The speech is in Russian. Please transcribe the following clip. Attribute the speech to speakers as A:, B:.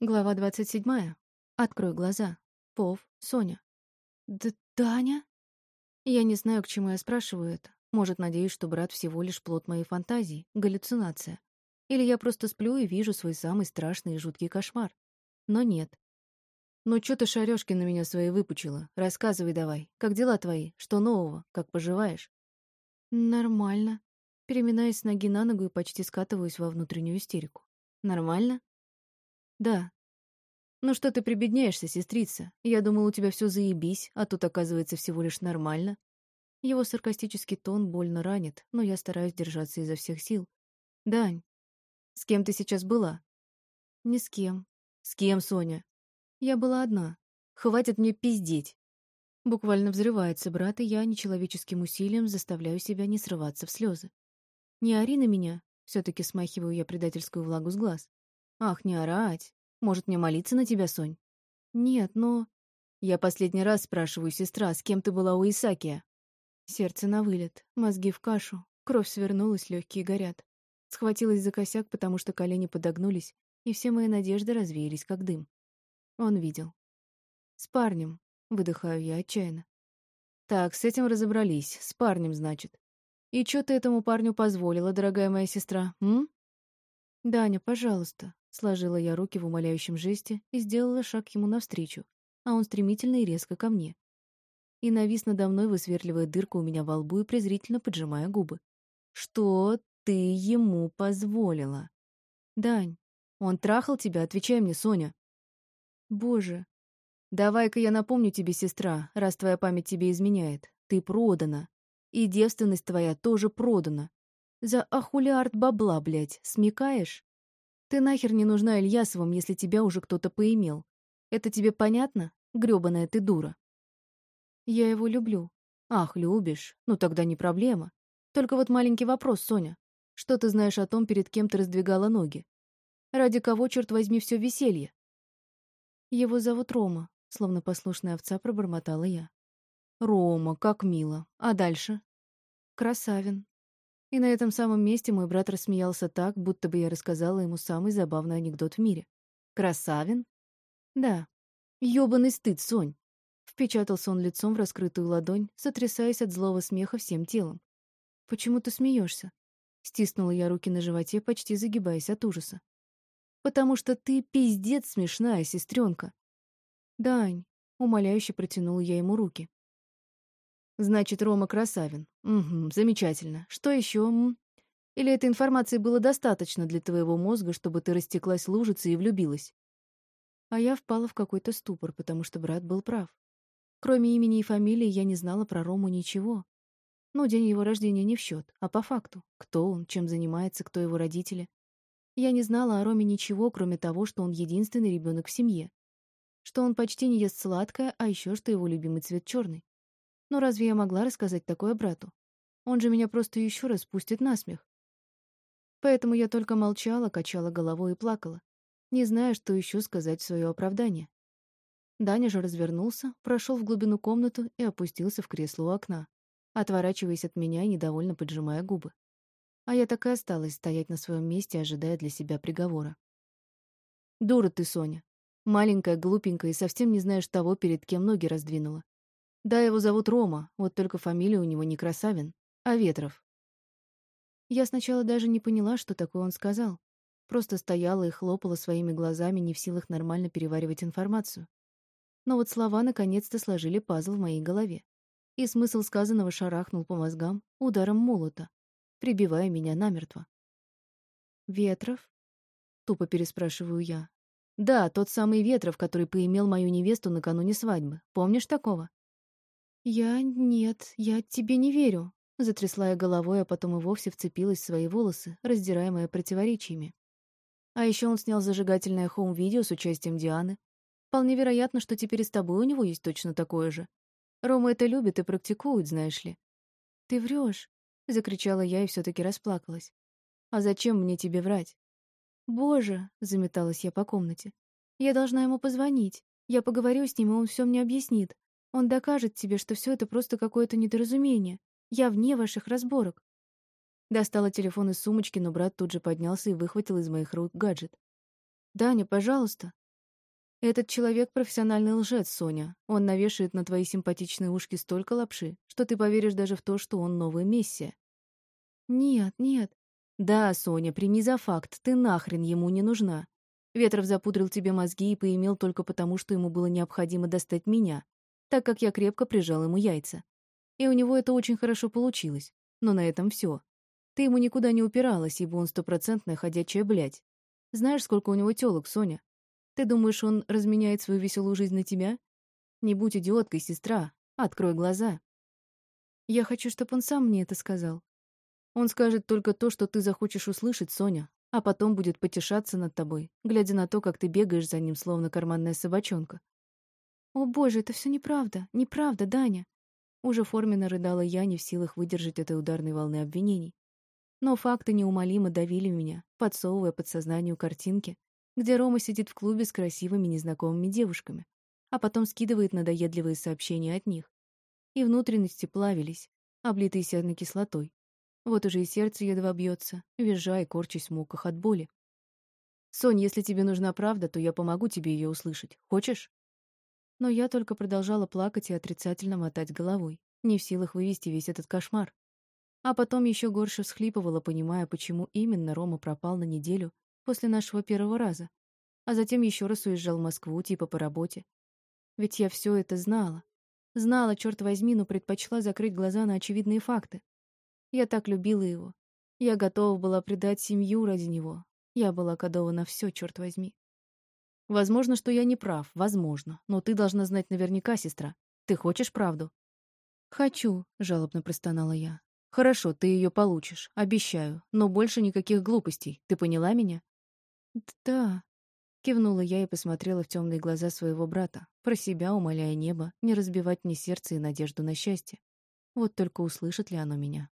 A: Глава двадцать седьмая. Открой глаза. Пов, Соня. Д Даня? Я не знаю, к чему я спрашиваю это. Может, надеюсь, что брат всего лишь плод моей фантазии, галлюцинация. Или я просто сплю и вижу свой самый страшный и жуткий кошмар. Но нет. Ну чё ты шарёшки на меня свои выпучила? Рассказывай давай. Как дела твои? Что нового? Как поживаешь? Нормально. Переминаясь с ноги на ногу и почти скатываюсь во внутреннюю истерику. Нормально? Да. Ну что ты прибедняешься, сестрица? Я думал, у тебя все заебись, а тут оказывается всего лишь нормально. Его саркастический тон больно ранит, но я стараюсь держаться изо всех сил. Дань, с кем ты сейчас была? Ни с кем. С кем, Соня? Я была одна. Хватит мне пиздеть. Буквально взрывается брат, и я нечеловеческим усилием заставляю себя не срываться в слезы. Не ори на меня, все таки смахиваю я предательскую влагу с глаз. Ах, не орать. Может, мне молиться на тебя, Сонь? Нет, но... Я последний раз спрашиваю, сестра, с кем ты была у Исакия? Сердце на вылет, мозги в кашу, кровь свернулась, легкие горят. Схватилась за косяк, потому что колени подогнулись, и все мои надежды развеялись, как дым. Он видел. С парнем, выдыхаю я отчаянно. Так, с этим разобрались. С парнем, значит. И что ты этому парню позволила, дорогая моя сестра, м? Даня, пожалуйста, Сложила я руки в умоляющем жесте и сделала шаг ему навстречу, а он стремительно и резко ко мне. И навис надо мной, высверливая дырку у меня во лбу и презрительно поджимая губы. «Что ты ему позволила?» «Дань, он трахал тебя, отвечай мне, Соня». «Боже». «Давай-ка я напомню тебе, сестра, раз твоя память тебе изменяет. Ты продана. И девственность твоя тоже продана. За ахулиард бабла, блядь, смекаешь?» Ты нахер не нужна Ильясовым, если тебя уже кто-то поимел. Это тебе понятно, грёбаная ты дура? Я его люблю. Ах, любишь? Ну тогда не проблема. Только вот маленький вопрос, Соня. Что ты знаешь о том, перед кем ты раздвигала ноги? Ради кого, черт возьми, все веселье? Его зовут Рома, словно послушная овца пробормотала я. Рома, как мило. А дальше? Красавин. И на этом самом месте мой брат рассмеялся так, будто бы я рассказала ему самый забавный анекдот в мире. «Красавин?» «Да». «Ёбаный стыд, Сонь!» Впечатался он лицом в раскрытую ладонь, сотрясаясь от злого смеха всем телом. «Почему ты смеешься?» Стиснула я руки на животе, почти загибаясь от ужаса. «Потому что ты пиздец смешная, сестренка. «Дань», — умоляюще протянула я ему руки. Значит, Рома Красавин. Угу, замечательно. Что еще? Или этой информации было достаточно для твоего мозга, чтобы ты растеклась лужицей и влюбилась? А я впала в какой-то ступор, потому что брат был прав. Кроме имени и фамилии я не знала про Рому ничего. Ну, день его рождения не в счет, а по факту. Кто он, чем занимается, кто его родители. Я не знала о Роме ничего, кроме того, что он единственный ребенок в семье. Что он почти не ест сладкое, а еще что его любимый цвет черный. Но разве я могла рассказать такое брату? Он же меня просто еще раз пустит на смех. Поэтому я только молчала, качала головой и плакала, не зная, что еще сказать в свое оправдание. Даня же развернулся, прошел в глубину комнату и опустился в кресло у окна, отворачиваясь от меня и недовольно поджимая губы. А я так и осталась стоять на своем месте, ожидая для себя приговора. «Дура ты, Соня. Маленькая, глупенькая и совсем не знаешь того, перед кем ноги раздвинула. Да, его зовут Рома, вот только фамилия у него не Красавин, а Ветров. Я сначала даже не поняла, что такое он сказал. Просто стояла и хлопала своими глазами, не в силах нормально переваривать информацию. Но вот слова наконец-то сложили пазл в моей голове. И смысл сказанного шарахнул по мозгам ударом молота, прибивая меня намертво. «Ветров?» — тупо переспрашиваю я. «Да, тот самый Ветров, который поимел мою невесту накануне свадьбы. Помнишь такого?» «Я... нет, я тебе не верю», — затрясла я головой, а потом и вовсе вцепилась в свои волосы, раздираемые противоречиями. А еще он снял зажигательное хоум-видео с участием Дианы. Вполне вероятно, что теперь и с тобой у него есть точно такое же. Рома это любит и практикует, знаешь ли. «Ты врешь, закричала я и все таки расплакалась. «А зачем мне тебе врать?» «Боже!» — заметалась я по комнате. «Я должна ему позвонить. Я поговорю с ним, и он все мне объяснит. Он докажет тебе, что все это просто какое-то недоразумение. Я вне ваших разборок. Достала телефон из сумочки, но брат тут же поднялся и выхватил из моих рук гаджет. «Даня, пожалуйста!» Этот человек — профессиональный лжец, Соня. Он навешает на твои симпатичные ушки столько лапши, что ты поверишь даже в то, что он новая мессия. Нет, нет. Да, Соня, прими за факт, ты нахрен ему не нужна. Ветров запудрил тебе мозги и поимел только потому, что ему было необходимо достать меня, так как я крепко прижал ему яйца. И у него это очень хорошо получилось. Но на этом все. Ты ему никуда не упиралась, ибо он стопроцентная ходячая блядь. Знаешь, сколько у него тёлок, Соня? Ты думаешь, он разменяет свою веселую жизнь на тебя? Не будь идиоткой, сестра. Открой глаза. Я хочу, чтобы он сам мне это сказал. Он скажет только то, что ты захочешь услышать, Соня, а потом будет потешаться над тобой, глядя на то, как ты бегаешь за ним, словно карманная собачонка. «О, боже, это все неправда, неправда, Даня!» Уже форменно рыдала я, не в силах выдержать этой ударной волны обвинений. Но факты неумолимо давили меня, подсовывая подсознанию картинки, где Рома сидит в клубе с красивыми незнакомыми девушками, а потом скидывает надоедливые сообщения от них. И внутренности плавились, облитые серной кислотой. Вот уже и сердце едва бьется, визжа и корчась в муках от боли. «Сонь, если тебе нужна правда, то я помогу тебе ее услышать. Хочешь?» Но я только продолжала плакать и отрицательно мотать головой, не в силах вывести весь этот кошмар. А потом еще горше всхлипывала, понимая, почему именно Рома пропал на неделю после нашего первого раза, а затем еще раз уезжал в Москву, типа по работе. Ведь я все это знала. Знала, черт возьми, но предпочла закрыть глаза на очевидные факты. Я так любила его. Я готова была предать семью ради него. Я была готова все, черт возьми. Возможно, что я не прав, возможно. Но ты должна знать наверняка, сестра. Ты хочешь правду? Хочу, жалобно простонала я. Хорошо, ты ее получишь, обещаю. Но больше никаких глупостей. Ты поняла меня? «Да», — кивнула я и посмотрела в темные глаза своего брата, про себя умоляя небо не разбивать мне сердце и надежду на счастье. Вот только услышит ли оно меня.